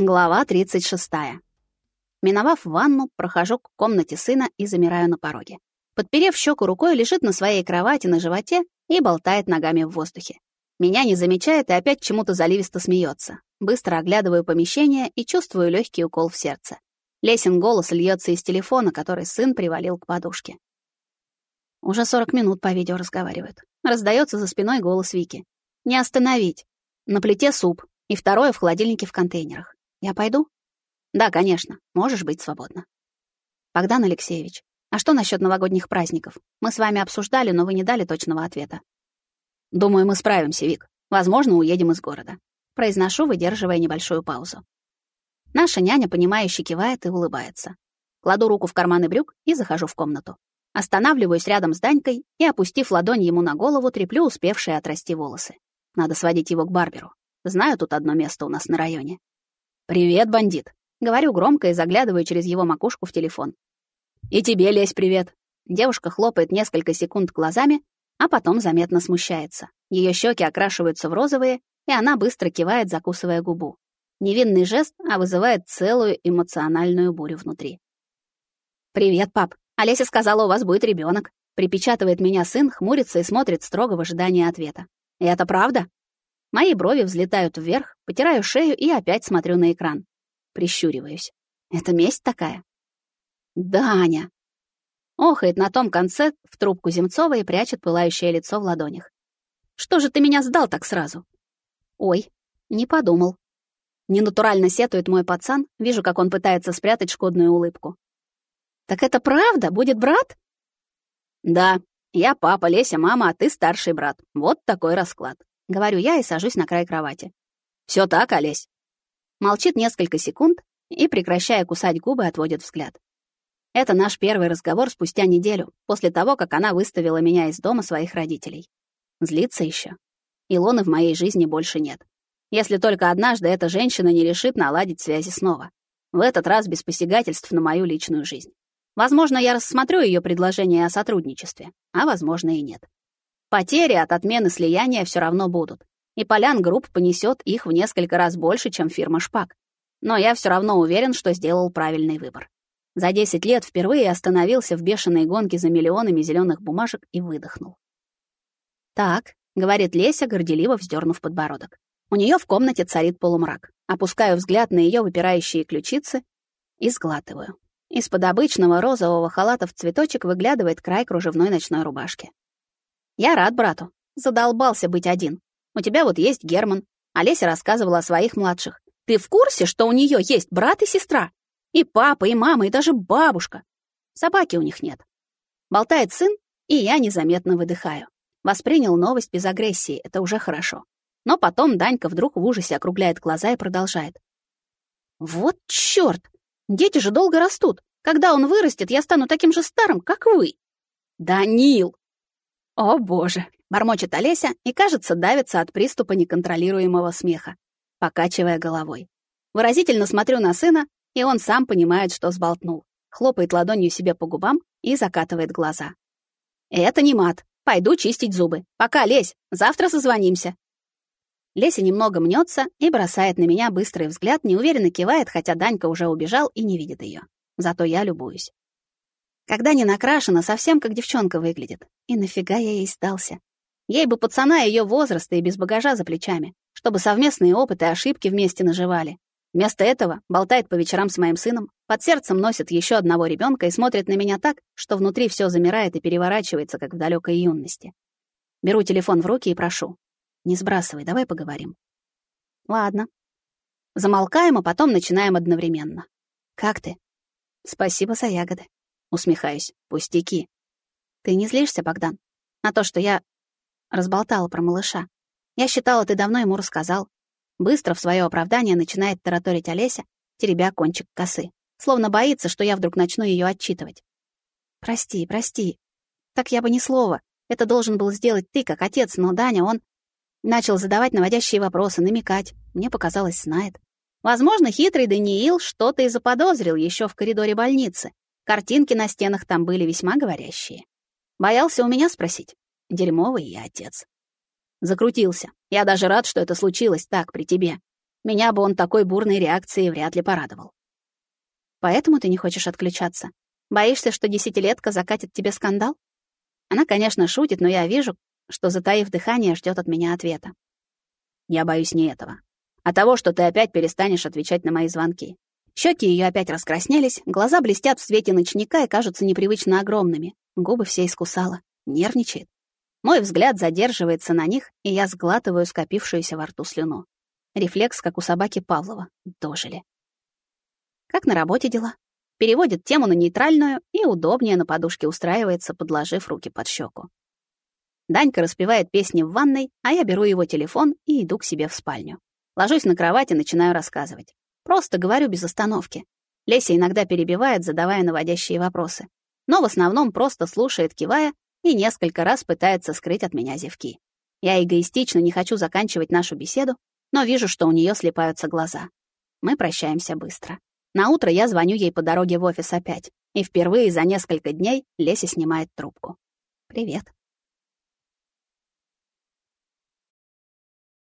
Глава 36. Миновав ванну, прохожу к комнате сына и замираю на пороге. Подперев щеку рукой, лежит на своей кровати на животе и болтает ногами в воздухе. Меня не замечает и опять чему-то заливисто смеется. Быстро оглядываю помещение и чувствую легкий укол в сердце. Лесен голос льется из телефона, который сын привалил к подушке. Уже 40 минут по видео разговаривают. Раздается за спиной голос Вики. «Не остановить. На плите суп, и второе в холодильнике в контейнерах. Я пойду? Да, конечно. Можешь быть свободна. Богдан Алексеевич, а что насчет новогодних праздников? Мы с вами обсуждали, но вы не дали точного ответа. Думаю, мы справимся, Вик. Возможно, уедем из города. Произношу, выдерживая небольшую паузу. Наша няня, понимающе кивает и улыбается. Кладу руку в карманы брюк и захожу в комнату. Останавливаюсь рядом с Данькой и, опустив ладонь ему на голову, треплю успевшие отрасти волосы. Надо сводить его к барберу. Знаю тут одно место у нас на районе. «Привет, бандит!» — говорю громко и заглядываю через его макушку в телефон. «И тебе, лезь, привет!» Девушка хлопает несколько секунд глазами, а потом заметно смущается. Ее щеки окрашиваются в розовые, и она быстро кивает, закусывая губу. Невинный жест, а вызывает целую эмоциональную бурю внутри. «Привет, пап. Олеся сказала, у вас будет ребенок. Припечатывает меня сын, хмурится и смотрит строго в ожидании ответа. «И это правда?» Мои брови взлетают вверх, потираю шею и опять смотрю на экран. Прищуриваюсь. Это месть такая? Даня! Охает на том конце в трубку Земцова и прячет пылающее лицо в ладонях. Что же ты меня сдал так сразу? Ой, не подумал. Ненатурально сетует мой пацан, вижу, как он пытается спрятать шкодную улыбку. Так это правда? Будет брат? Да, я папа, Леся мама, а ты старший брат. Вот такой расклад. Говорю я и сажусь на край кровати. Все так, Олесь. Молчит несколько секунд и, прекращая кусать губы, отводит взгляд. Это наш первый разговор спустя неделю, после того, как она выставила меня из дома своих родителей. Злится еще. Илоны в моей жизни больше нет. Если только однажды эта женщина не решит наладить связи снова. В этот раз без посягательств на мою личную жизнь. Возможно, я рассмотрю ее предложение о сотрудничестве, а возможно и нет. Потери от отмены слияния все равно будут, и Полян Групп понесет их в несколько раз больше, чем фирма Шпак. Но я все равно уверен, что сделал правильный выбор. За 10 лет впервые остановился в бешеной гонке за миллионами зеленых бумажек и выдохнул. «Так», — говорит Леся, горделиво вздернув подбородок. У нее в комнате царит полумрак. Опускаю взгляд на ее выпирающие ключицы и сглатываю. Из-под обычного розового халата в цветочек выглядывает край кружевной ночной рубашки. Я рад брату. Задолбался быть один. У тебя вот есть Герман. Олеся рассказывала о своих младших. Ты в курсе, что у нее есть брат и сестра? И папа, и мама, и даже бабушка. Собаки у них нет. Болтает сын, и я незаметно выдыхаю. Воспринял новость без агрессии, это уже хорошо. Но потом Данька вдруг в ужасе округляет глаза и продолжает. Вот чёрт! Дети же долго растут. Когда он вырастет, я стану таким же старым, как вы. Данил, «О, боже!» — бормочет Олеся и, кажется, давится от приступа неконтролируемого смеха, покачивая головой. Выразительно смотрю на сына, и он сам понимает, что сболтнул. Хлопает ладонью себе по губам и закатывает глаза. «Это не мат. Пойду чистить зубы. Пока, Лесь, завтра созвонимся». Леся немного мнется и бросает на меня быстрый взгляд, неуверенно кивает, хотя Данька уже убежал и не видит ее. Зато я любуюсь. Когда не накрашена, совсем как девчонка выглядит. И нафига я ей сдался? Ей бы пацана ее возраста и без багажа за плечами, чтобы совместные опыты и ошибки вместе наживали. Вместо этого болтает по вечерам с моим сыном, под сердцем носит еще одного ребенка и смотрит на меня так, что внутри все замирает и переворачивается, как в далекой юности. Беру телефон в руки и прошу. Не сбрасывай, давай поговорим. Ладно. Замолкаем, а потом начинаем одновременно. Как ты? Спасибо за ягоды. Усмехаюсь. Пустяки. Ты не злишься, Богдан? На то, что я разболтала про малыша. Я считала, ты давно ему рассказал. Быстро в свое оправдание начинает тараторить Олеся, теребя кончик косы. Словно боится, что я вдруг начну ее отчитывать. Прости, прости. Так я бы ни слова. Это должен был сделать ты, как отец, но Даня, он начал задавать наводящие вопросы, намекать. Мне показалось, знает. Возможно, хитрый Даниил что-то и заподозрил еще в коридоре больницы. Картинки на стенах там были весьма говорящие. Боялся у меня спросить. Дерьмовый я отец. Закрутился. Я даже рад, что это случилось так, при тебе. Меня бы он такой бурной реакцией вряд ли порадовал. Поэтому ты не хочешь отключаться? Боишься, что десятилетка закатит тебе скандал? Она, конечно, шутит, но я вижу, что, затаив дыхание, ждет от меня ответа. Я боюсь не этого, а того, что ты опять перестанешь отвечать на мои звонки. Щеки ее опять раскраснелись, глаза блестят в свете ночника и кажутся непривычно огромными. Губы все искусала, нервничает. Мой взгляд задерживается на них, и я сглатываю скопившуюся во рту слюну. Рефлекс, как у собаки Павлова. Дожили. Как на работе дела? Переводит тему на нейтральную и удобнее на подушке устраивается, подложив руки под щеку. Данька распевает песни в ванной, а я беру его телефон и иду к себе в спальню. Ложусь на кровать и начинаю рассказывать. Просто говорю без остановки. Леся иногда перебивает, задавая наводящие вопросы. Но в основном просто слушает, кивая, и несколько раз пытается скрыть от меня зевки. Я эгоистично не хочу заканчивать нашу беседу, но вижу, что у нее слепаются глаза. Мы прощаемся быстро. На утро я звоню ей по дороге в офис опять, и впервые за несколько дней Леся снимает трубку. «Привет».